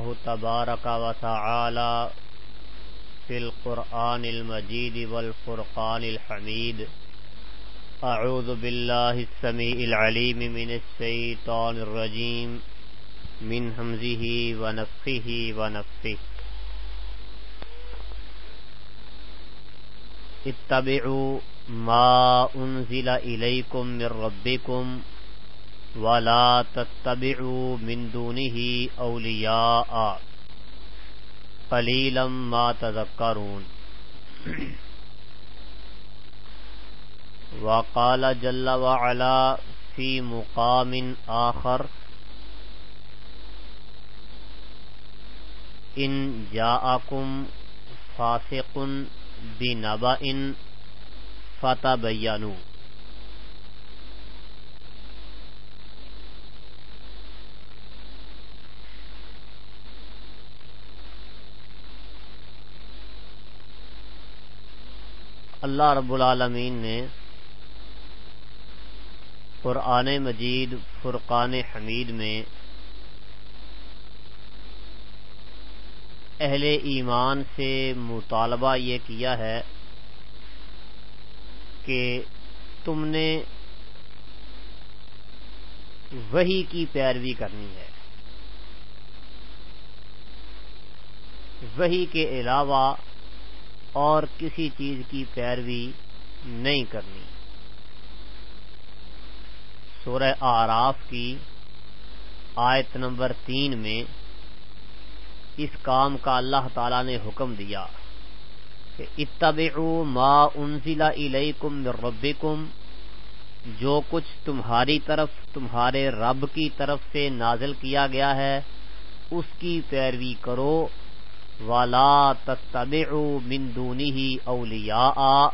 الله تبارك وتعالى في القرآن المجيد والفرقان الحميد أعوذ بالله السميع العليم من الشيطان الرجيم من همزه ونفخه ونفخه اتبعوا ما انزل الیکم من ربکم ولا تتبعوا من دونه اولیاء قلیلا ما تذکرون وقال جل وعلا في مقام آخر ان جاءكم فاسق بنبأ فتبینوا اللہ رب العالمین نے قرآن مجید فرقان حمید میں اہل ایمان سے مطالبہ یہ کیا ہے کہ تم نے وہی کی پیروی کرنی ہے۔ وہی کے علاوہ اور کسی چیز کی پیروی نہیں کرنی۔ سورہ آراف کی آیت نمبر تین میں اس کام کا اللہ تعالی نے حکم دیا کہ اتبعوا ما انزل الیکم من ربکم، جو کچھ تمہاری طرف، تمہارے رب کی طرف سے نازل کیا گیا ہے، اس کی پیروی کرو والا تتبعوا من دونه اولیاء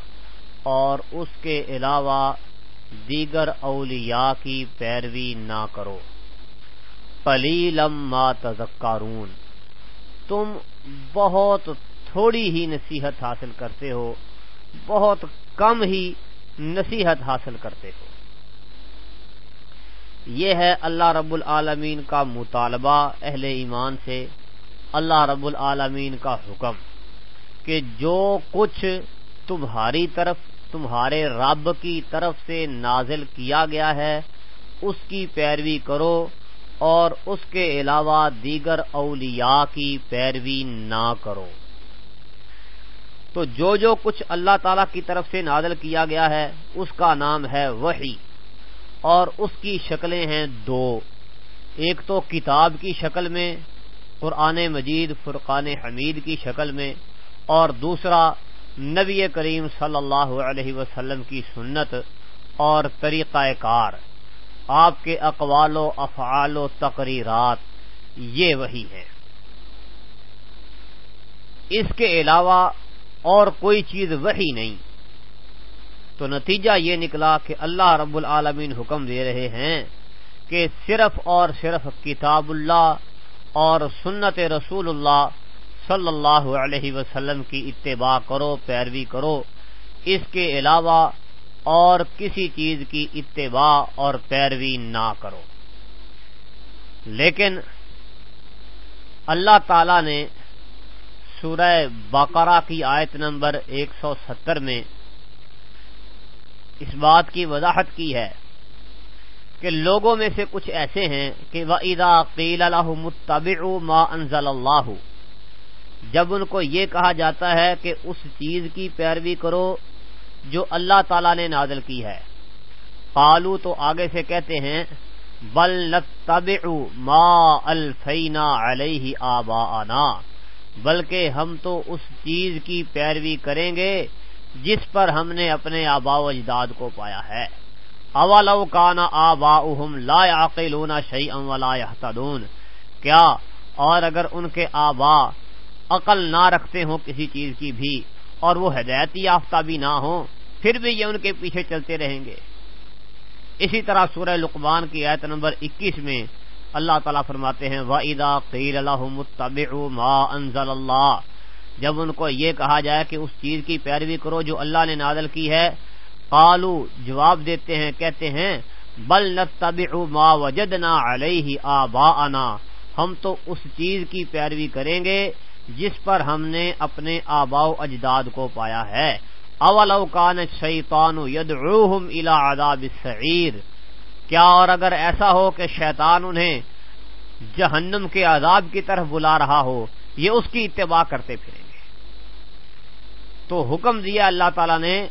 اور اس کے علاوہ دیگر اولیاء کی پیروی نہ کرو۔ قلیلم ما تذکرون تم بہت تھوڑی ہی نصیحت حاصل کرتے ہو، بہت کم ہی نصیحت حاصل کرتے ہو۔ یہ ہے اللہ رب العالمین کا مطالبہ اہل ایمان سے اللہ رب العالمین کا حکم کہ جو کچھ تمہاری طرف، تمہارے رب کی طرف سے نازل کیا گیا ہے، اس کی پیروی کرو اور اس کے علاوہ دیگر اولیاء کی پیروی نہ کرو۔ تو جو جو کچھ اللہ تعالی کی طرف سے نازل کیا گیا ہے، اس کا نام ہے وہی اور اس کی شکلیں ہیں دو۔ ایک تو کتاب کی شکل میں قرآن مجید فرقان حمید کی شکل میں اور دوسرا نبی کریم صلی اللہ علیہ وسلم کی سنت اور طریقہ کار، آپ کے اقوال و افعال و تقریرات، یہ وہی ہے اس کے علاوہ اور کوئی چیز وہی نہیں۔ تو نتیجہ یہ نکلا کہ اللہ رب العالمین حکم دے رہے ہیں کہ صرف اور صرف کتاب اللہ اور سنت رسول اللہ صلی اللہ علیہ وسلم کی اتباع کرو، پیروی کرو۔ اس کے علاوہ اور کسی چیز کی اتباع اور پیروی نہ کرو۔ لیکن اللہ تعالی نے سورہ بقرہ کی آیت نمبر ایک سو ستر میں اس بات کی وضاحت کی ہے۔ کہ لوگوں میں سے کچھ ایسے ہیں کہ وَإِذَا قِيلَ لَهُ مُتَّبِعُوا مَا أَنزَلَ اللَّهُ جب ان کو یہ کہا جاتا ہے کہ اس چیز کی پیروی کرو جو اللہ تعالی نے نازل کی ہے۔ قالو تو آگے سے کہتے ہیں، بل نتبع ما الفینا علیہ آباءنا، بلکہ ہم تو اس چیز کی پیروی کریں گے جس پر ہم نے اپنے آبا و اجداد کو پایا ہے۔ اولو کانا آباؤہم لا یعقلون شیئا ولا یحتدون کیا اور اگر ان کے آبا عقل نہ رکھتے ہوں کسی چیز کی بھی اور وہ ہدایتی یافتہ بھی نہ ہوں، پھر بھی یہ ان کے پیچھے چلتے رہیں گے۔ اسی طرح سورہ لقمان کی آیت نمبر اکیس میں اللہ تعالیٰ فرماتے ہیں، وَإِذَا قِيلَ لَهُمُ اتَّبِعُوا مَا أَنزَلَ اللَّهُ۔ جب ان کو یہ کہا جائے کہ اس چیز کی پیروی کرو جو اللہ نے نازل کی ہے قالو جواب دیتے ہیں، کہتے ہیں، بل نتبع ما وجدنا علیہ آباءنا۔ ہم تو اس چیز کی پیروی کریں گے جس پر ہم نے اپنے آبا و اجداد کو پایا ہے۔ اول اوکان شیطان ید الا عذاب السعیر۔ کیا اور اگر ایسا ہو کہ شیطان انہیں جہنم کے عذاب کی طرف بلا رہا ہو، یہ اس کی اتباع کرتے پھریں گے۔ تو حکم دیا اللہ تعالی نے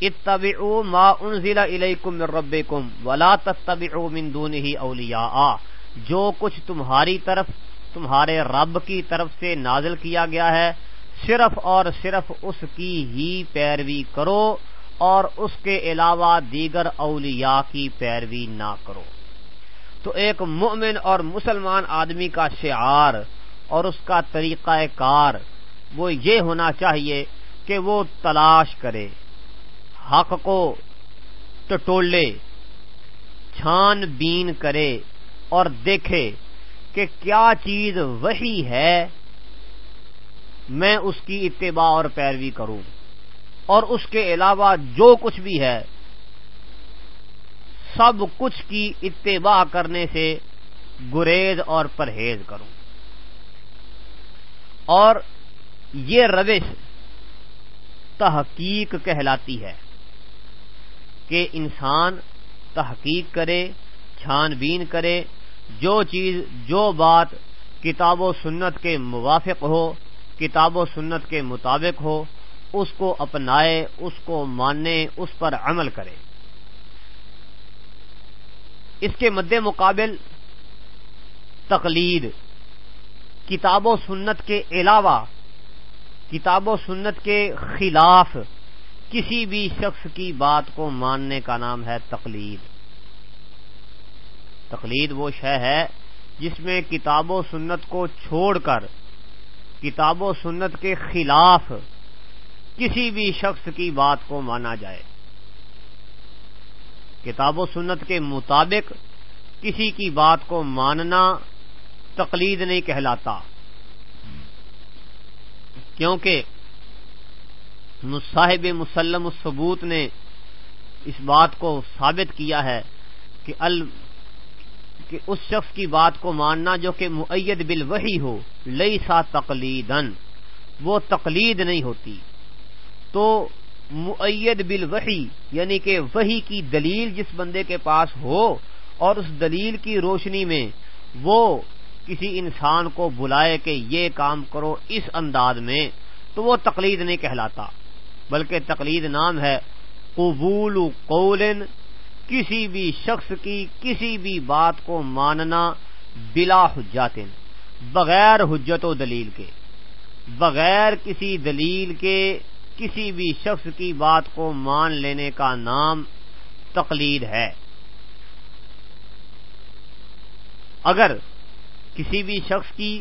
اتبعوا ما انزل الیکم من ربکم ولا تتبعوا من دونه اولیاء۔ جو کچھ تمہاری طرف، تمہارے رب کی طرف سے نازل کیا گیا ہے، صرف اور صرف اس کی ہی پیروی کرو اور اس کے علاوہ دیگر اولیاء کی پیروی نہ کرو۔ تو ایک مؤمن اور مسلمان آدمی کا شعار اور اس کا طریقہ کار وہ یہ ہونا چاہیے کہ وہ تلاش کرے۔ حق کو ٹٹولے، چھان بین کرے اور دیکھے کہ کیا چیز وہی ہے، میں اس کی اتباع اور پیروی کروں۔ اور اس کے علاوہ جو کچھ بھی ہے، سب کچھ کی اتباع کرنے سے گریز اور پرہیز کروں۔ اور یہ روش تحقیق کہلاتی ہے۔ کہ انسان تحقیق کرے چھان بین کرے، جو چیز، جو بات کتاب و سنت کے موافق ہو، کتاب و سنت کے مطابق ہو، اس کو اپنائے، اس کو ماننے، اس پر عمل کرے۔ اس کے مد مقابل تقلید، کتاب و سنت کے علاوہ، کتاب و سنت کے خلاف کسی بھی شخص کی بات کو ماننے کا نام ہے تقلید۔ تقلید وہ شے ہے جس میں کتاب و سنت کو چھوڑ کر، کتاب و سنت کے خلاف کسی بھی شخص کی بات کو مانا جائے۔ کتاب و سنت کے مطابق کسی کی بات کو ماننا تقلید نہیں کہلاتا۔ کیونکہ مصاحب مسلم الثبوت نے اس بات کو ثابت کیا ہے کہ ال کہ اس شخص کی بات کو ماننا جو کہ معید بل وہی ہو لئی سا تقلیدن وہ تقلید نہیں ہوتی۔ تو معید بل وہی یعنی کہ وہی کی دلیل جس بندے کے پاس ہو اور اس دلیل کی روشنی میں وہ کسی انسان کو بلائے کہ یہ کام کرو اس انداز میں، تو وہ تقلید نہیں کہلاتا۔ بلکہ تقلید نام ہے، قبول قول کسی بھی شخص کی کسی بھی بات کو ماننا بلا حجات بغیر حجت و دلیل کے، بغیر کسی دلیل کے کسی بھی شخص کی بات کو مان لینے کا نام تقلید ہے۔ اگر کسی بھی شخص کی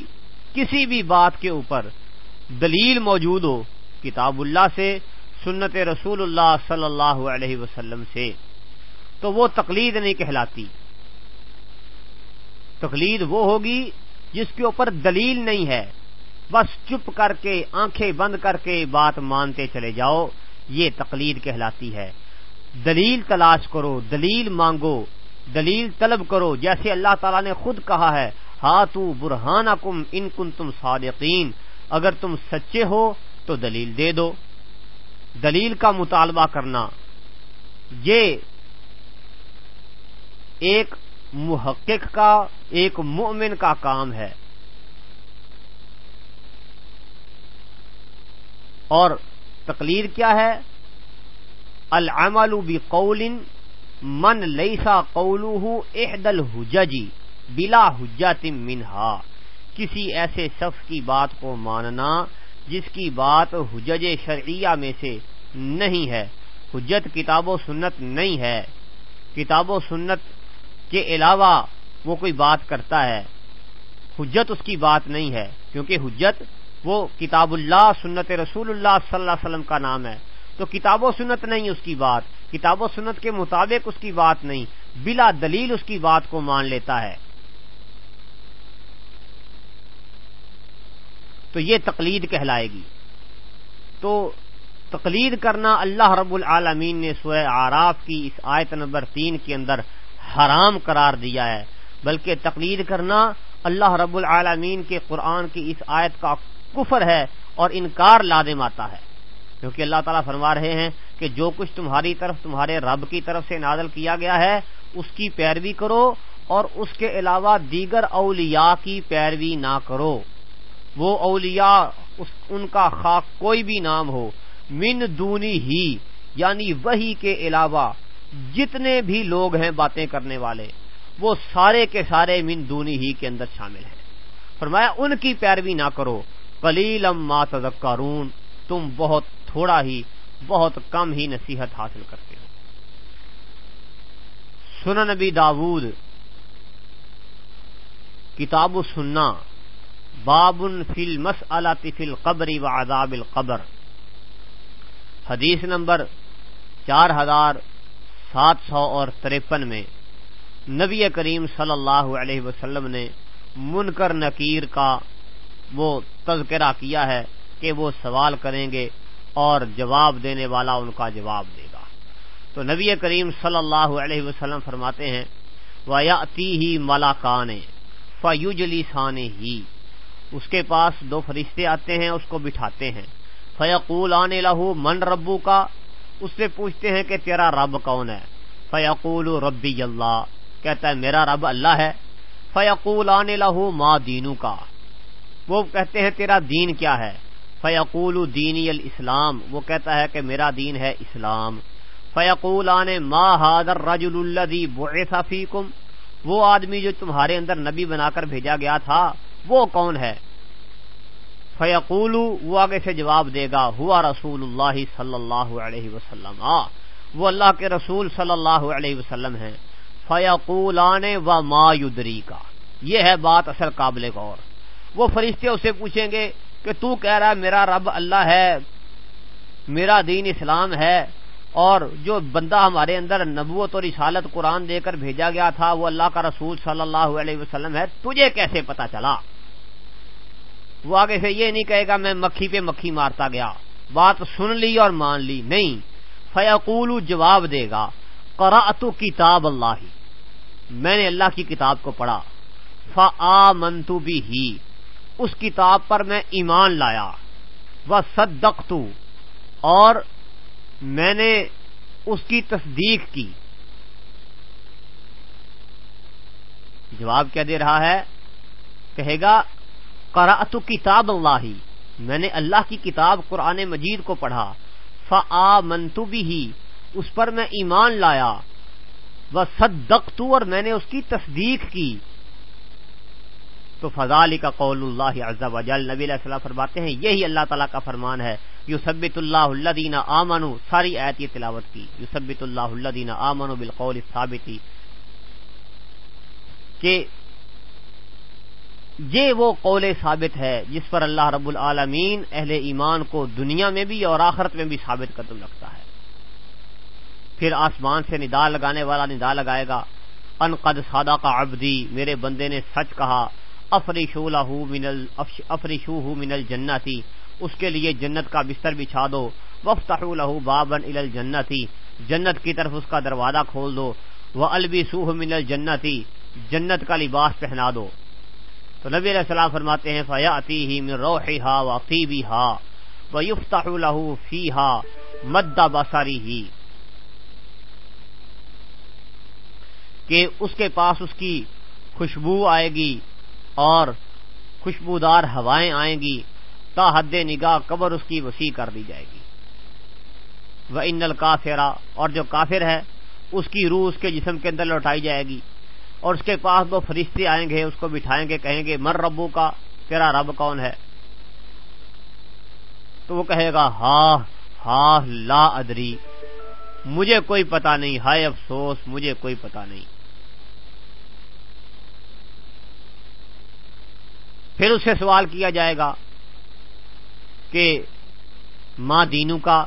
کسی بھی بات کے اوپر دلیل موجود ہو، کتاب اللہ سے سنت رسول اللہ صلی اللہ علیہ وسلم سے، تو وہ تقلید نہیں کہلاتی۔ تقلید وہ ہوگی جس کے اوپر دلیل نہیں ہے۔ بس چپ کر کے، آنکھیں بند کر کے بات مانتے چلے جاؤ، یہ تقلید کہلاتی ہے۔ دلیل تلاش کرو، دلیل مانگو، دلیل طلب کرو۔ جیسے اللہ تعالیٰ نے خود کہا ہے ہاں تو برہان کم ان کن تم صادقین۔ اگر تم سچے ہو تو دلیل دے دو۔ دلیل کا مطالبہ کرنا، یہ ایک محقق کا، ایک مومن کا کام ہے۔ اور تقلیر کیا ہے؟ العمل بقول من لیسا قولہ احدل حججی بلا حجت منہا۔ کسی ایسے شخص کی بات کو ماننا جس کی بات حجج شرعیہ میں سے نہیں ہے۔ حجت کتاب و سنت نہیں ہے۔ کتاب و سنت کے علاوہ وہ کوئی بات کرتا ہے۔ حجت اس کی بات نہیں ہے، کیونکہ حجت وہ کتاب اللہ، سنت رسول اللہ صلی اللہ علیہ وسلم کا نام ہے۔ تو کتاب و سنت نہیں اس کی بات، کتاب و سنت کے مطابق اس کی بات نہیں، بلا دلیل اس کی بات کو مان لیتا ہے۔ تو یہ تقلید کہلائے گی۔ تو تقلید کرنا اللہ رب العالمین نے سوئے آراف کی اس آیت نمبر تین کے اندر حرام قرار دیا ہے، بلکہ تقلید کرنا اللہ رب العالمین کے قرآن کی اس آیت کا کفر ہے اور انکار لازم آتا ہے۔ کیونکہ اللہ تعالیٰ فرما رہے ہیں کہ جو کچھ تمہاری طرف، تمہارے رب کی طرف سے نازل کیا گیا ہے، اس کی پیروی کرو اور اس کے علاوہ دیگر اولیاء کی پیروی نہ کرو۔ وہ اولیاء، اس ان کا خاک کوئی بھی نام ہو، من دونی ہی یعنی وہی کے علاوہ جتنے بھی لوگ ہیں باتیں کرنے والے، وہ سارے کے سارے من دونی ہی کے اندر شامل ہیں۔ فرمایا، ان کی پیروی نہ کرو کلیلم ما تذکرون، تم بہت تھوڑا ہی، بہت کم ہی نصیحت حاصل کرتے ہو۔ سن نبی داود، کتاب و سننا بابن فل مس فل قبری و عذاب القبر۔ حدیث نمبر چار ہزار سات سو اور تریپن میں نبی کریم صلی اللہ علیہ وسلم نے منکر نکیر کا وہ تذکرہ کیا ہے کہ وہ سوال کریں گے اور جواب دینے والا ان کا جواب دے گا۔ تو نبی کریم صلی اللہ علیہ وسلم فرماتے ہیں ویاتی ہی ملا کان فیوجلی ہی اس کے پاس دو فرشتے آتے ہیں، اس کو بٹھاتے ہیں۔ فیقول آنے لہو، من ربو کا اس سے پوچھتے ہیں کہ تیرا رب کون ہے؟ فیقول ربی اللہ۔ کہتا ہے، میرا رب اللہ ہے۔ فیقول آنے لہو ماں دینو کا وہ کہتے ہیں، تیرا دین کیا ہے؟ فیقول دینی الاسلام۔ وہ کہتا ہے کہ میرا دین ہے اسلام۔ فیقول آنے ما حاضر رجل الدی فیکم؟ وہ آدمی جو تمہارے اندر نبی بنا کر بھیجا گیا تھا وہ کون ہے؟ فیقول وہ آگے سے جواب دے گا، ہوا رسول اللہ صلی اللہ علیہ وسلم۔ آ وہ اللہ کے رسول صلی اللہ علیہ وسلم ہیں۔ فیقول و ما یدری کا یہ ہے بات اصل قابل غور۔ وہ فرشتے اسے پوچھیں گے کہ تو کہہ رہا ہے، میرا رب اللہ ہے، میرا دین اسلام ہے اور جو بندہ ہمارے اندر نبوت اور رسالت قرآن دے کر بھیجا گیا تھا، وہ اللہ کا رسول صلی اللہ علیہ وسلم ہے، تجھے کیسے پتا چلا؟ وہ آگے سے یہ نہیں کہے گا، میں مکھی پہ مکھی مارتا گیا، بات سن لی اور مان لی، نہیں۔ فیقول، جواب دے گا کرا کتاب اللہ۔ میں نے اللہ کی کتاب کو پڑھا۔ فا منتو بھی ہی اس کتاب پر میں ایمان لایا۔ وہ صدق اور میں نے اس کی تصدیق کی۔ جواب کیا دے رہا ہے؟ کہے گا، قرأت کتاب اللہ۔ ہی میں نے اللہ کی کتاب قرآن مجید کو پڑھا۔ فا منتوبی ہی اس پر میں ایمان لایا۔ وہ صدق اور میں نے اس کی تصدیق کی۔ تو فضال کا قول اللہ عزب وجل۔ نبی علیہ السلام فرماتے ہیں، یہی اللہ تعالیٰ کا فرمان ہے۔ یوسبت اللہ اللہ دینا آمن ساری آیت یہ تلاوت کی۔ یوسبت اللہ اللہ دینا آمن بالقول ثابتی کہ یہ وہ قول ثابت ہے جس پر اللہ رب العالمین اہل ایمان کو دنیا میں بھی اور آخرت میں بھی ثابت قدم رکھتا ہے۔ پھر آسمان سے ندا لگانے والا ندا لگائے گا۔ ان قد سادہ کا ابدی میرے بندے نے سچ کہا۔ افریشو لہو منل افریشو منل جنتی اس کے لیے جنت کا بستر بچھا دو۔ وفت لہو بابن ال جنتی جنت کی طرف اس کا دروازہ کھول دو۔ وہ البی سوہ منل جنت کا لباس پہنا دو۔ تو نبی علیہ السلام فرماتے ہیں فیاتی ہی من روحی ہا و فیبی ہا و یفتح لہو فی ہا مدہ بساری ہی کہ اس کے پاس اس کی خوشبو آئے گی۔ اور خوشبودار ہوائیں آئیں گی، تا حد نگاہ قبر اس کی وسیع کر دی جائے گی۔ وہ ان الکافرا اور جو کافر ہے، اس کی روح اس کے جسم کے اندر لوٹائی جائے گی۔ اور اس کے پاس دو فرشتے آئیں گے، اس کو بٹھائیں گے، کہیں گے مر ربو کا تیرا رب کون ہے؟ تو وہ کہے گا، ہا ہا، لا ادری، مجھے کوئی پتا نہیں، ہائے افسوس، مجھے کوئی پتا نہیں۔ پھر اس سے سوال کیا جائے گا کہ ماں دینو کا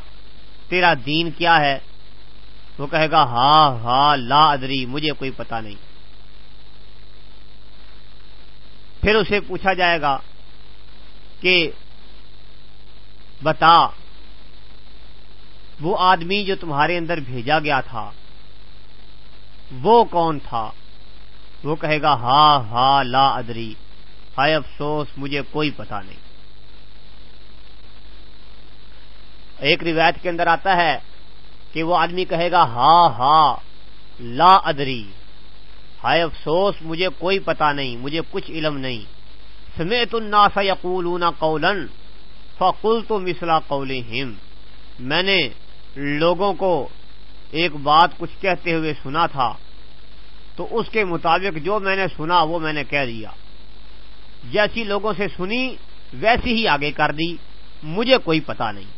تیرا دین کیا ہے؟ وہ کہے گا، ہا ہا، لا ادری، مجھے کوئی پتا نہیں۔ پھر اسے پوچھا جائے گا کہ بتا، وہ آدمی جو تمہارے اندر بھیجا گیا تھا، وہ کون تھا؟ وہ کہے گا، ہا ہا، لا ادری۔ ہائے افسوس، مجھے کوئی پتا نہیں۔ ایک روایت کے اندر آتا ہے کہ وہ آدمی کہے گا ہا ہا لا ادری۔ ہائے افسوس، مجھے کوئی پتا نہیں، مجھے کچھ علم نہیں۔ سمیت الناس یقولون قولا فقلت مثل قولهم میں نے لوگوں کو ایک بات کچھ کہتے ہوئے سنا تھا، تو اس کے مطابق جو میں نے سنا، وہ میں نے کہہ دیا۔ جیسی لوگوں سے سنی، ویسی ہی آگے کر دی، مجھے کوئی پتا نہیں۔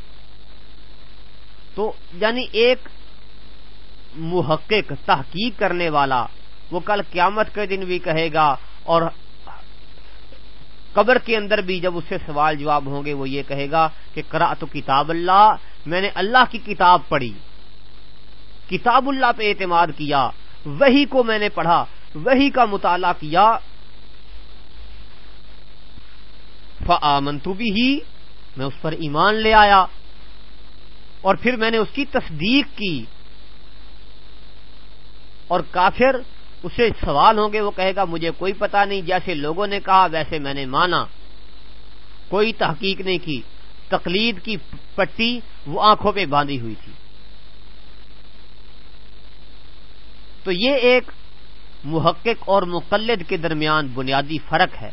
تو یعنی ایک محقق تحقیق کرنے والا وہ کل قیامت کے دن بھی کہے گا اور قبر کے اندر بھی جب اس سے سوال جواب ہوں گے، وہ یہ کہے گا کہ کرا تو کتاب اللہ، میں نے اللہ کی کتاب پڑھی۔ کتاب اللہ پہ اعتماد کیا وہی کو میں نے پڑھا وہی کا مطالعہ کیا فمن تو بھی ہی میں اس پر ایمان لے آیا۔ اور پھر میں نے اس کی تصدیق کی۔ اور کافر اسے سوال ہوں گے، وہ کہے گا، مجھے کوئی پتا نہیں، جیسے لوگوں نے کہا، ویسے میں نے مانا۔ کوئی تحقیق نہیں کی۔ تقلید کی پٹی وہ آنکھوں پہ باندھی ہوئی تھی۔ تو یہ ایک محقق اور مقلد کے درمیان بنیادی فرق ہے۔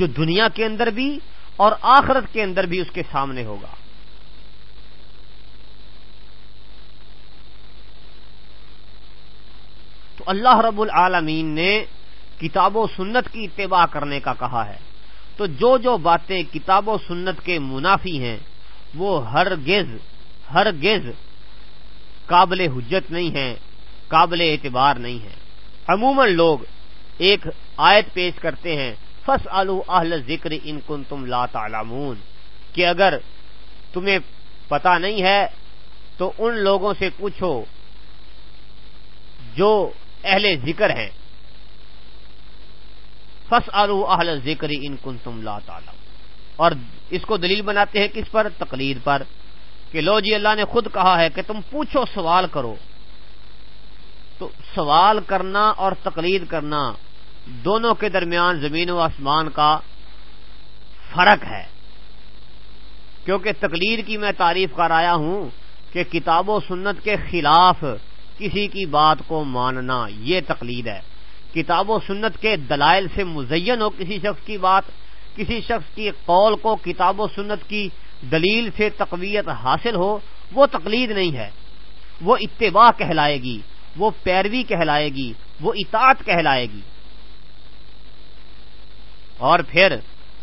جو دنیا کے اندر بھی اور آخرت کے اندر بھی اس کے سامنے ہوگا۔ تو اللہ رب العالمین نے کتاب و سنت کی اتباع کرنے کا کہا ہے۔ تو جو جو باتیں کتاب و سنت کے منافی ہیں، وہ ہر گز ہر گز قابل حجت نہیں ہے قابل اعتبار نہیں ہے عموماً لوگ ایک آیت پیش کرتے ہیں فس اہل ذکر ان کن تم لا تعلمون کہ اگر تمہیں پتا نہیں ہے تو ان لوگوں سے پوچھو جو اہل ذکر ہیں۔ فس آلو اہل ذکر ان کن تم لا تعلم اور اس کو دلیل بناتے ہیں کس پر؟ تقلید پر۔ کہ لو جی اللہ نے خود کہا ہے کہ تم پوچھو، سوال کرو۔ تو سوال کرنا اور تقلید کرنا دونوں کے درمیان زمین و آسمان کا فرق ہے۔ کیونکہ تقلید کی میں تعریف کر آیا ہوں کہ کتاب و سنت کے خلاف کسی کی بات کو ماننا یہ تقلید ہے۔ کتاب و سنت کے دلائل سے مزین ہو کسی شخص کی بات، کسی شخص کی قول کو کتاب و سنت کی دلیل سے تقویت حاصل ہو، وہ تقلید نہیں ہے۔ وہ اتباع کہلائے گی، وہ پیروی کہلائے گی، وہ اطاعت کہلائے گی۔ اور پھر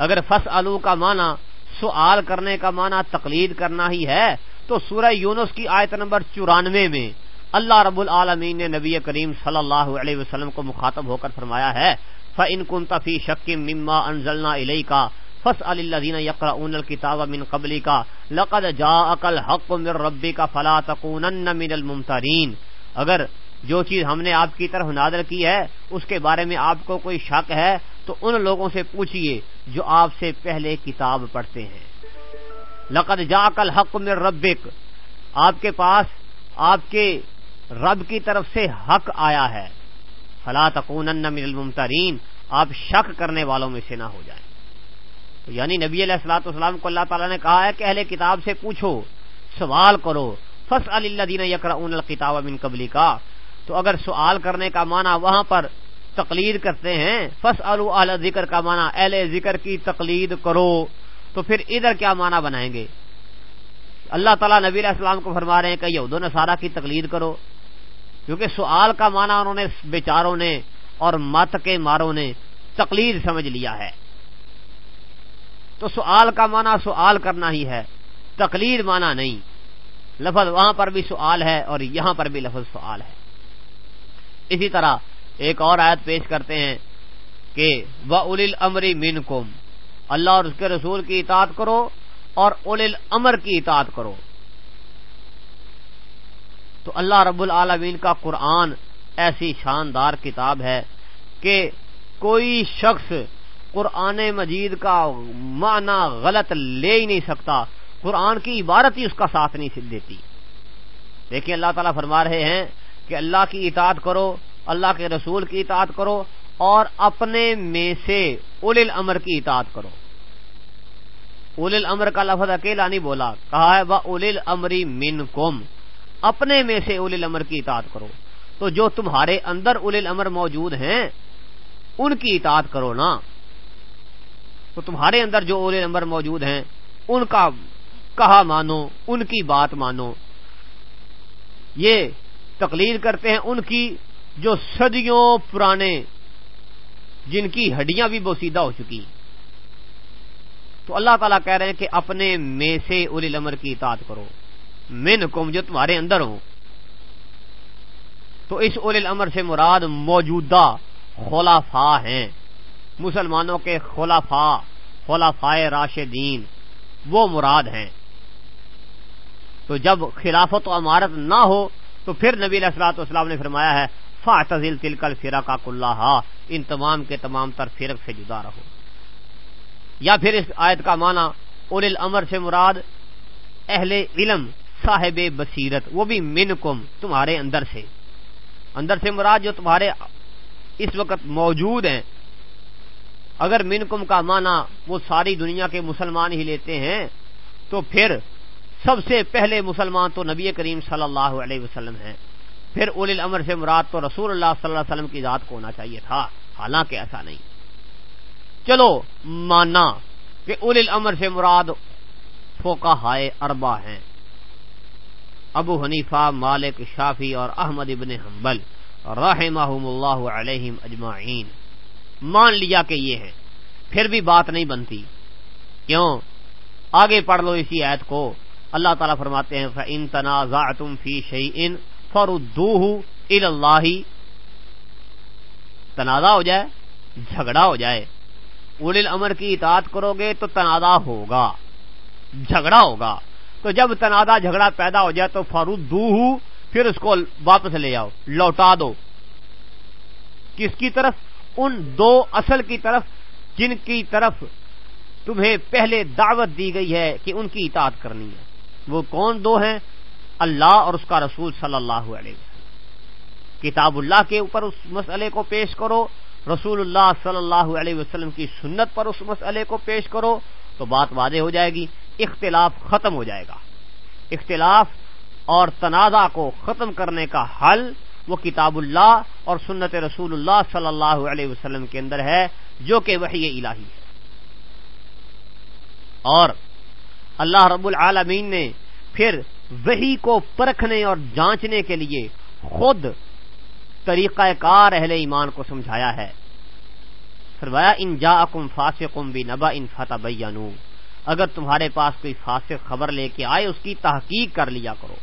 اگر فس آلو کا معنی سوال کرنے کا معنی تقلید کرنا ہی ہے، تو سورہ یونس کی آیت نمبر چورانوے میں اللہ رب العالمین نے نبی کریم صلی اللہ علیہ وسلم کو مخاطب ہو کر فرمایا ہے فن کن تفی شک مما انزلنا علیہ کا فس الدین یقر اون الکتاب من قبلی کا لقد جا اکل حق من ربی کا فلا تکون من الممترین اگر جو چیز ہم نے آپ کی طرف نادر کی ہے، اس کے بارے میں آپ کو کوئی شک ہے تو ان لوگوں سے پوچھئے جو آپ سے پہلے کتاب پڑھتے ہیں۔ لقد جا کل حق من ربک۔ آپ کے پاس آپ کے رب کی طرف سے حق آیا ہے۔ فلا تکون من الممترین۔ آپ شک کرنے والوں میں سے نہ ہو جائیں۔ تو یعنی نبی علیہ السلاۃ والسلام کو اللہ تعالیٰ نے کہا ہے کہ اہل کتاب سے پوچھو، سوال کرو۔ فص اللہ دین یکر اون الکتاب امن قبلی کا تو اگر سوال کرنے کا معنی وہاں پر تقلید کرتے ہیں۔ فص اعلی ذکر کا معنی اہل ذکر کی تقلید کرو، تو پھر ادھر کیا معنی بنائیں گے؟ اللہ تعالیٰ نبی علیہ السلام کو فرما رہے ہیں کہ یہود و نصارہ کی تقلید کرو۔ کیونکہ سوال کا معنی انہوں نے، بیچاروں نے اور مت کے ماروں نے تقلید سمجھ لیا ہے۔ تو سوال کا معنی سوال کرنا ہی ہے، تقلید معنی نہیں۔ لفظ وہاں پر بھی سوال ہے اور یہاں پر بھی لفظ سوال ہے۔ اسی طرح ایک اور آیت پیش کرتے ہیں کہ و اول امری مین اللہ اور اس کے رسول کی اطاعت کرو اور اول امر کی اطاعت کرو۔ تو اللہ رب العالمین کا قرآن ایسی شاندار کتاب ہے کہ کوئی شخص قرآن مجید کا معنی غلط لے ہی نہیں سکتا، قرآن کی عبارت ہی اس کا ساتھ نہیں دیتی۔ دیکھیں اللہ تعالیٰ فرما رہے ہیں کہ اللہ کی اطاعت کرو اللہ کے رسول کی اطاعت کرو اور اپنے میں سے اول الامر کی اطاعت کرو۔ اول الامر کا لفظ اکیلا نہیں بولا، کہا ہے، وہ اول الامری من اپنے میں سے اول الامر کی اطاعت کرو۔ تو جو تمہارے اندر اول الامر موجود ہیں، ان کی اطاعت کرو نا۔ تو تمہارے اندر جو اول الامر موجود ہیں، ان کا کہا مانو، ان کی بات مانو۔ یہ تقلید کرتے ہیں، ان کی جو صدیوں پرانے جن کی ہڈیاں بھی بوسیدہ ہو چکی۔ تو اللہ تعالیٰ کہہ رہے ہیں کہ اپنے میں سے الی الامر کی اطاعت کرو۔ من کم جو تمہارے اندر ہو تو اس اول الامر سے مراد موجودہ خلافا ہیں۔ مسلمانوں کے خلافا خلافائے راشدین، وہ مراد ہیں۔ تو جب خلافت و عمارت نہ ہو، تو پھر نبی علیہ السلاط اسلام نے فرمایا ہے فاطل تلکل فرا کا کلّہ ان تمام کے تمام تر فرق سے جدا رہو۔ یا پھر اس آیت کا معنی، اول الامر سے مراد اہل علم، صاحب بصیرت، وہ بھی من کم تمہارے اندر سے۔ اندر سے مراد جو تمہارے اس وقت موجود ہیں۔ اگر من کم کا معنی وہ ساری دنیا کے مسلمان ہی لیتے ہیں، تو پھر سب سے پہلے مسلمان تو نبی کریم صلی اللہ علیہ وسلم ہیں۔ پھر اول الامر سے مراد تو رسول اللہ صلی اللہ علیہ وسلم کی ذات کو ہونا چاہیے تھا، حالانکہ ایسا نہیں۔ چلو، مانا کہ اول الامر سے مراد فوکا ہائے اربا ہیں۔ ابو حنیفہ، مالک شافی اور احمد ابن حنبل رحمہم اللہ علیہم اجمعین۔ مان لیا کہ یہ ہے پھر بھی بات نہیں بنتی۔ کیوں؟ آگے پڑھ لو اسی آیت کو۔ اللہ تعالیٰ فرماتے ہیں ان تنازع تم فی شعی ان فردو اللہ تنازع ہو جائے، جھگڑا ہو جائے۔ اول الامر کی اطاعت کرو گے تو تنازع ہوگا، جھگڑا ہوگا۔ تو جب تنازع، جھگڑا پیدا ہو جائے تو فرو پھر اس کو واپس لے آؤ، لوٹا دو۔ کس کی طرف؟ ان دو اصل کی طرف جن کی طرف تمہیں پہلے دعوت دی گئی ہے کہ ان کی اطاعت کرنی ہے۔ وہ کون دو ہیں؟ اللہ اور اس کا رسول صلی اللہ علیہ وسلم۔ کتاب اللہ کے اوپر اس مسئلے کو پیش کرو، رسول اللہ صلی اللہ علیہ وسلم کی سنت پر اس مسئلے کو پیش کرو، تو بات واضح ہو جائے گی، اختلاف ختم ہو جائے گا۔ اختلاف اور تنازع کو ختم کرنے کا حل وہ کتاب اللہ اور سنت رسول اللہ صلی اللہ علیہ وسلم کے اندر ہے، جو کہ وہی الہی ہے۔ اور اللہ رب العالمین نے پھر وہی کو پرکھنے اور جانچنے کے لیے خود طریقہ کار اہل ایمان کو سمجھایا ہے۔ فرمایا، ان جا کم فاسقم بھی نبا ان فتح اگر تمہارے پاس کوئی فاسق خبر لے کے آئے، اس کی تحقیق کر لیا کرو۔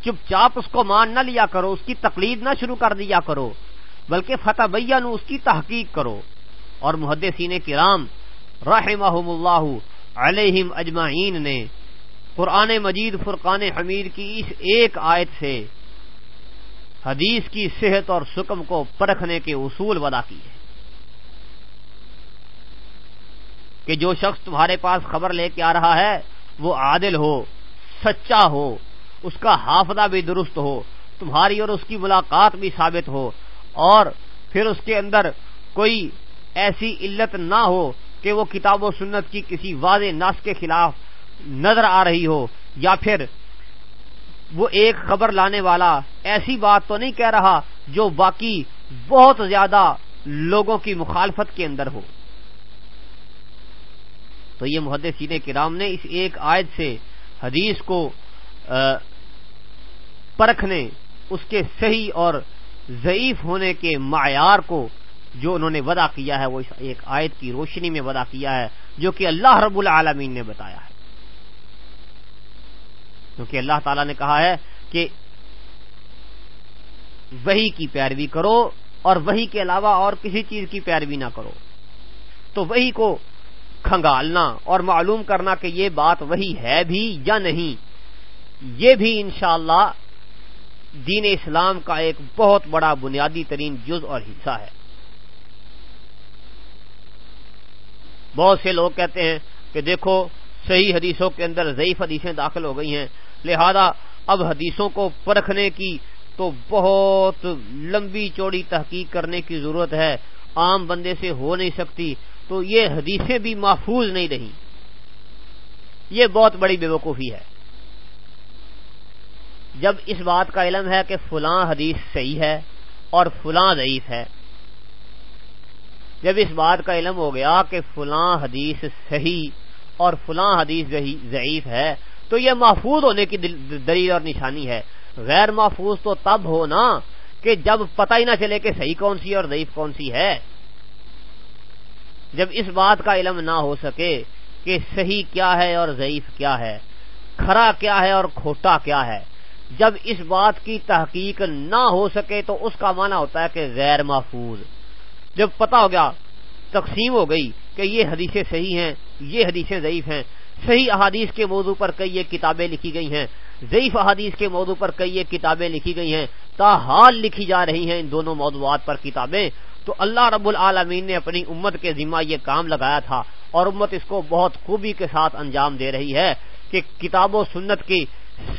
چپ چاپ اس کو مان نہ لیا کرو، اس کی تقلید نہ شروع کر دیا کرو، بلکہ فتح بیا اس کی تحقیق کرو۔ اور محدثین کرام رحمہم اللہ علیہم اجمعین نے قرآن مجید، فرقان حمید کی اس ایک آیت سے حدیث کی صحت اور سکم کو پرکھنے کے اصول ودا کی ہے۔ کہ جو شخص تمہارے پاس خبر لے کے آ رہا ہے، وہ عادل ہو، سچا ہو، اس کا حافظہ بھی درست ہو، تمہاری اور اس کی ملاقات بھی ثابت ہو، اور پھر اس کے اندر کوئی ایسی علت نہ ہو کہ وہ کتاب و سنت کی کسی واضح نس کے خلاف نظر آ رہی ہو یا پھر وہ ایک خبر لانے والا ایسی بات تو نہیں کہہ رہا جو باقی بہت زیادہ لوگوں کی مخالفت کے اندر ہو۔ تو یہ محدثین کرام نے اس ایک آیت سے حدیث کو پرکھنے، اس کے صحیح اور ضعیف ہونے کے معیار کو جو انہوں نے ودا کیا ہے، وہ اس ایک آیت کی روشنی میں ودا کیا ہے، جو کہ اللہ رب العالمین نے بتایا ہے۔ کیونکہ اللہ تعالی نے کہا ہے کہ وہی کی پیروی کرو اور وہی کے علاوہ اور کسی چیز کی پیروی نہ کرو۔ تو وہی کو کھنگالنا اور معلوم کرنا کہ یہ بات وہی ہے بھی یا نہیں، یہ بھی انشاءاللہ اللہ دین اسلام کا ایک بہت بڑا بنیادی ترین جز اور حصہ ہے۔ بہت سے لوگ کہتے ہیں کہ دیکھو صحیح حدیثوں کے اندر ضعیف حدیثیں داخل ہو گئی ہیں لہذا اب حدیثوں کو پرکھنے کی تو بہت لمبی چوڑی تحقیق کرنے کی ضرورت ہے۔ عام بندے سے ہو نہیں سکتی۔ تو یہ حدیثیں بھی محفوظ نہیں رہی یہ بہت بڑی بے وقوفی ہے۔ جب اس بات کا علم ہے کہ فلاں حدیث صحیح ہے اور فلاں ضعیف ہے۔ جب اس بات کا علم ہو گیا کہ فلاں حدیث صحیح اور فلاں حدیث ضعیف ہے تو یہ محفوظ ہونے کی دلیل اور نشانی ہے۔ غیر محفوظ تو تب ہو نا کہ جب پتہ ہی نہ چلے کہ صحیح کون سی اور ضعیف کون سی ہے۔ جب اس بات کا علم نہ ہو سکے کہ صحیح کیا ہے اور ضعیف کیا ہے، کھرا کیا ہے اور کھوٹا کیا ہے۔ جب اس بات کی تحقیق نہ ہو سکے تو اس کا معنی ہوتا ہے کہ غیر محفوظ۔ جب پتا ہو گیا، تقسیم ہو گئی کہ یہ حدیثیں صحیح ہیں، یہ حدیثیں ضعیف ہیں صحیح احادیث کے موضوع پر کئی یہ کتابیں لکھی گئی ہیں، ضعیف احادیث کے موضوع پر کئی یہ کتابیں لکھی گئی ہیں تاحال لکھی جا رہی ہیں ان دونوں موضوعات پر کتابیں۔ تو اللہ رب العالمین نے اپنی امت کے ذمہ یہ کام لگایا تھا اور امت اس کو بہت خوبی کے ساتھ انجام دے رہی ہے کہ کتاب و سنت کی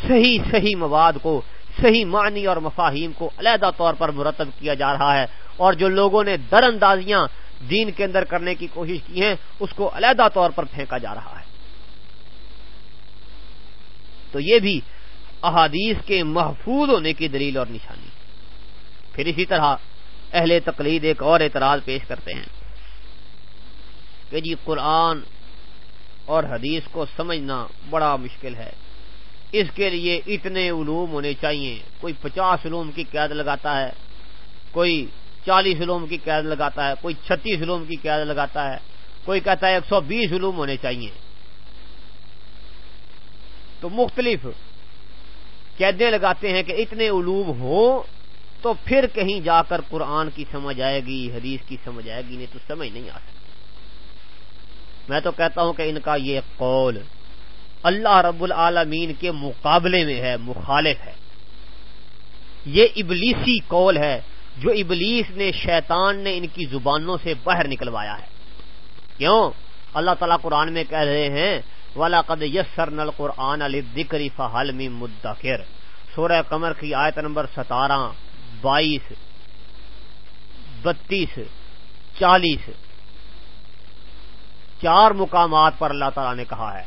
صحیح صحیح مواد کو، صحیح معنی اور مفاہیم کو علیحدہ طور پر مرتب کیا جا رہا ہے اور جو لوگوں نے در اندازیاں دین کے اندر کرنے کی کوشش کی ہیں، اس کو علیحدہ طور پر پھینکا جا رہا ہے۔ تو یہ بھی احادیث کے محفوظ ہونے کی دلیل اور نشانی۔ پھر اسی طرح اہل تقلید ایک اور اعتراض پیش کرتے ہیں کہ جی قرآن اور حدیث کو سمجھنا بڑا مشکل ہے۔ اس کے لیے اتنے علوم ہونے چاہیے۔ کوئی پچاس علوم کی قید لگاتا ہے، کوئی چالیس علوم کی قید لگاتا ہے، کوئی چھتیس علوم کی قید لگاتا ہے، کوئی کہتا ہے ایک سو بیس علوم ہونے چاہیے۔ تو مختلف قیدیں لگاتے ہیں کہ اتنے علوم ہوں تو پھر کہیں جا کر قرآن کی سمجھ آئے گی، حدیث کی سمجھ آئے گی، نہیں تو سمجھ نہیں آ سکتی۔ میں تو کہتا ہوں کہ ان کا یہ قول اللہ رب العالمین کے مقابلے میں ہے، مخالف ہے۔ یہ ابلیسی قول ہے جو ابلیس نے شیطان نے ان کی زبانوں سے باہر نکلوایا ہے۔ کیوں؟ اللہ تعالیٰ قرآن میں کہہ رہے ہیں والا قد یسر نل قرآن علی فہلمی سورہ قمر کی آیت نمبر ستارہ، بائیس، بتیس، چالیس۔ چار مقامات پر اللہ تعالیٰ نے کہا ہے،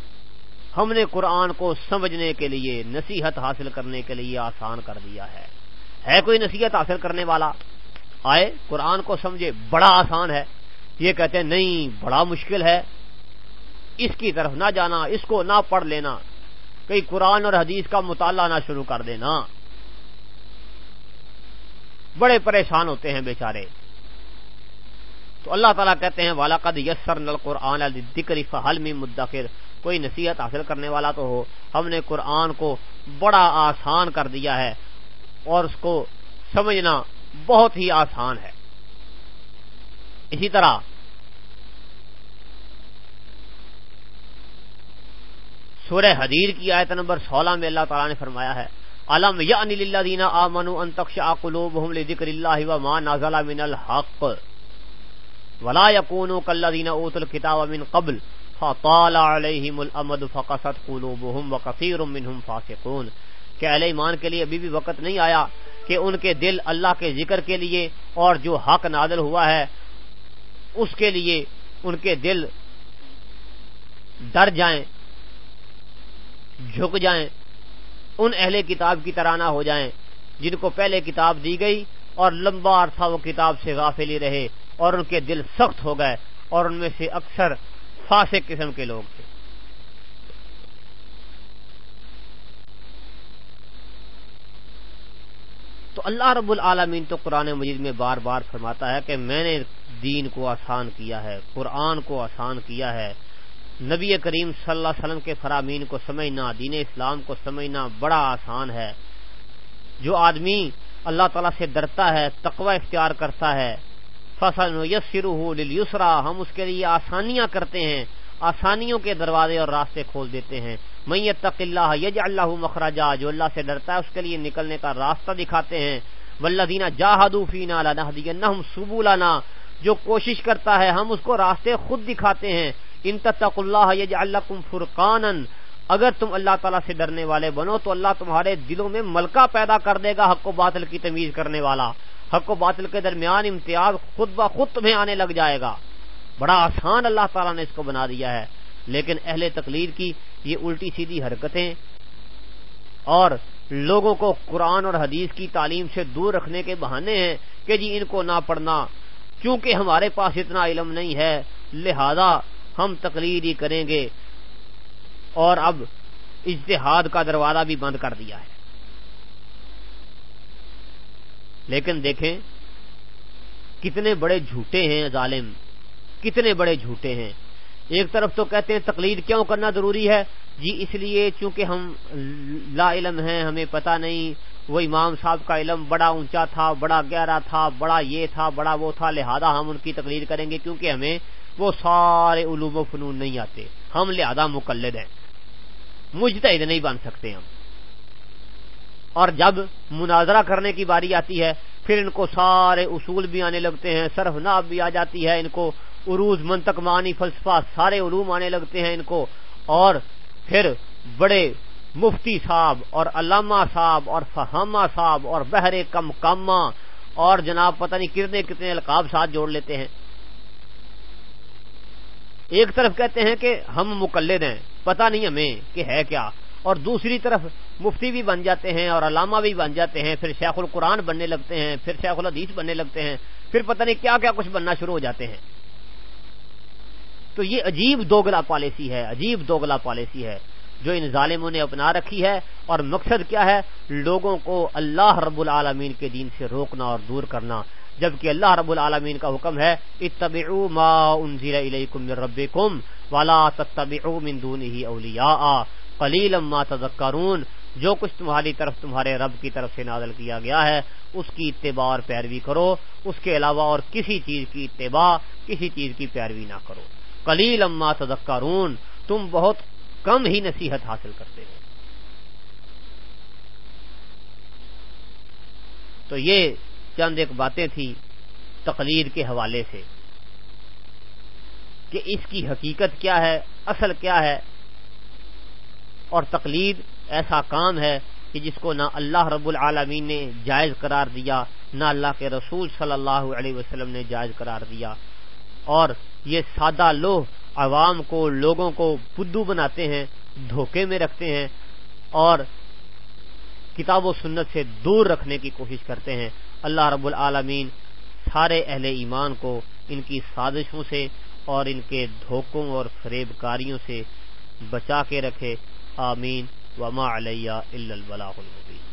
ہم نے قرآن کو سمجھنے کے لیے، نصیحت حاصل کرنے کے لیے آسان کر دیا ہے۔ ہے کوئی نصیحت حاصل کرنے والا؟ آئے، قرآن کو سمجھے، بڑا آسان ہے۔ یہ کہتے ہیں، نہیں، بڑا مشکل ہے۔ اس کی طرف نہ جانا، اس کو نہ پڑھ لینا۔ کئی قرآن اور حدیث کا مطالعہ نہ شروع کر دینا۔ بڑے پریشان ہوتے ہیں بیچارے۔ تو اللہ تعالیٰ کہتے ہیں والا قد یسر نل قرآن دکری فہل میں مدخر کوئی نصیحت حاصل کرنے والا تو ہو۔ ہم نے قرآن کو بڑا آسان کر دیا ہے اور اس کو سمجھنا بہت ہی آسان ہے۔ اسی طرح سورہ حدیر کی آیت نمبر سولہ میں اللہ تعالیٰ نے فرمایا ہے علم یا یعنی انل دینا آ منو انتخش آلوب ذکر اللہ و ماں نازلہ من الحق ولا یقون کل دینا اوت الکتاب من قبل فطال علیہم الامد فقصت قلوبهم وکثیر منهم فاسقون کہ اہل ایمان کے لیے ابھی بھی وقت نہیں آیا کہ ان کے دل اللہ کے ذکر کے لیے اور جو حق نادل ہوا ہے، اس کے لیے ان کے دل ڈر جائیں۔ جھک جائیں، ان اہل کتاب کی طرح نہ ہو جائیں جن کو پہلے کتاب دی گئی اور لمبا عرصہ وہ کتاب سے غافلی رہے اور ان کے دل سخت ہو گئے اور ان میں سے اکثر فاسق قسم کے لوگ تھے۔ تو اللہ رب العالمین تو قرآن مجید میں بار بار فرماتا ہے کہ میں نے دین کو آسان کیا ہے، قرآن کو آسان کیا ہے نبی کریم صلی اللہ علیہ وسلم کے فرامین کو سمجھنا، دین اسلام کو سمجھنا بڑا آسان ہے۔ جو آدمی اللہ تعالیٰ سے ڈرتا ہے، تقوی اختیار کرتا ہے، فصل یسرا ہم اس کے لیے آسانیاں کرتے ہیں، آسانیوں کے دروازے اور راستے کھول دیتے ہیں۔ میت تق اللہ یج اللہ مخراجہ جو اللہ سے ڈرتا ہے، اس کے لیے نکلنے کا راستہ دکھاتے ہیں۔ ولدینہ جاہدوفینا نہ سبولانا جو کوشش کرتا ہے، ہم اس کو راستے خود دکھاتے ہیں۔ ان تق اللہ یج اللہ فرقان اگر تم اللہ تعالیٰ سے ڈرنے والے بنو تو اللہ تمہارے دلوں میں ملکہ پیدا کر دے گا حق و باطل کی تمیز کرنے والا۔ حق و باطل کے درمیان امتیاز خود بخود تمہیں آنے لگ جائے گا۔ بڑا آسان اللہ تعالیٰ نے اس کو بنا دیا ہے۔ لیکن اہل تقلید کی یہ الٹی سیدھی حرکتیں اور لوگوں کو قرآن اور حدیث کی تعلیم سے دور رکھنے کے بہانے ہیں کہ جی ان کو نہ پڑھنا کیونکہ ہمارے پاس اتنا علم نہیں ہے، لہذا ہم تقلید ہی کریں گے۔ اور اب اجتہاد کا دروازہ بھی بند کر دیا ہے۔ لیکن دیکھیں کتنے بڑے جھوٹے ہیں ظالم، کتنے بڑے جھوٹے ہیں۔ ایک طرف تو کہتے ہیں تقلید کیوں کرنا ضروری ہے؟ جی اس لیے چونکہ ہم لا علم ہیں، ہمیں پتہ نہیں، وہ امام صاحب کا علم بڑا اونچا تھا، بڑا گہرا تھا، بڑا یہ تھا، بڑا وہ تھا، لہذا ہم ان کی تقلید کریں گے کیونکہ ہمیں وہ سارے علوم و فنون نہیں آتے۔ ہم لہذا مقلد ہیں۔ مجتہد نہیں بن سکتے ہم۔ اور جب مناظرہ کرنے کی باری آتی ہے، پھر ان کو سارے اصول بھی آنے لگتے ہیں، صرف ناب بھی آ جاتی ہے، ان کو عروج منتق معنی فلسفہ سارے علوم آنے لگتے ہیں ان کو۔ اور پھر بڑے مفتی صاحب اور علامہ صاحب اور فہامہ صاحب اور بحر کم کاما اور جناب پتہ نہیں کتنے کتنے القاب ساتھ جوڑ لیتے ہیں۔ ایک طرف کہتے ہیں کہ ہم مقلد ہیں، پتہ نہیں ہمیں کہ ہے کیا۔ اور دوسری طرف مفتی بھی بن جاتے ہیں اور علامہ بھی بن جاتے ہیں، پھر شیخ القرآن بننے لگتے ہیں، پھر شیخ الحدیث بننے لگتے ہیں، پھر پتہ نہیں کیا کیا کچھ بننا شروع ہو جاتے ہیں۔ تو یہ عجیب دوگلا پالیسی ہے، عجیب دوگلا پالیسی ہے جو ان ظالموں نے اپنا رکھی ہے۔ اور مقصد کیا ہے؟ لوگوں کو اللہ رب العالمین کے دین سے روکنا اور دور کرنا۔ جبکہ اللہ رب العالمین کا حکم ہے، اتبعوا ما انزل الیکم من ربکم ولا تتبعوا من دونه اولیاء۔ قلیلا ما تذکرون، جو کچھ تمہاری طرف تمہارے رب کی طرف سے نازل کیا گیا ہے، اس کی اتباع اور پیروی کرو۔ اس کے علاوہ اور کسی چیز کی اتباع، کسی چیز کی پیروی نہ کرو۔ کلیل اما تذکرون، تم بہت کم ہی نصیحت حاصل کرتے ہو۔ تو یہ چند ایک باتیں تھیں تقلید کے حوالے سے کہ اس کی حقیقت کیا ہے، اصل کیا ہے؟ اور تقلید ایسا کام ہے کہ جس کو نہ اللہ رب العالمین نے جائز قرار دیا، نہ اللہ کے رسول صلی اللہ علیہ وسلم نے جائز قرار دیا۔ اور یہ سادہ لوہ عوام کو، لوگوں کو بدو بناتے ہیں، دھوکے میں رکھتے ہیں۔ اور کتاب و سنت سے دور رکھنے کی کوشش کرتے ہیں۔ اللہ رب العالمین سارے اہل ایمان کو ان کی سازشوں سے اور ان کے دھوکوں اور فریب کاریوں سے بچا کے رکھے۔ آمین۔ وما علیہ البلاغ المبین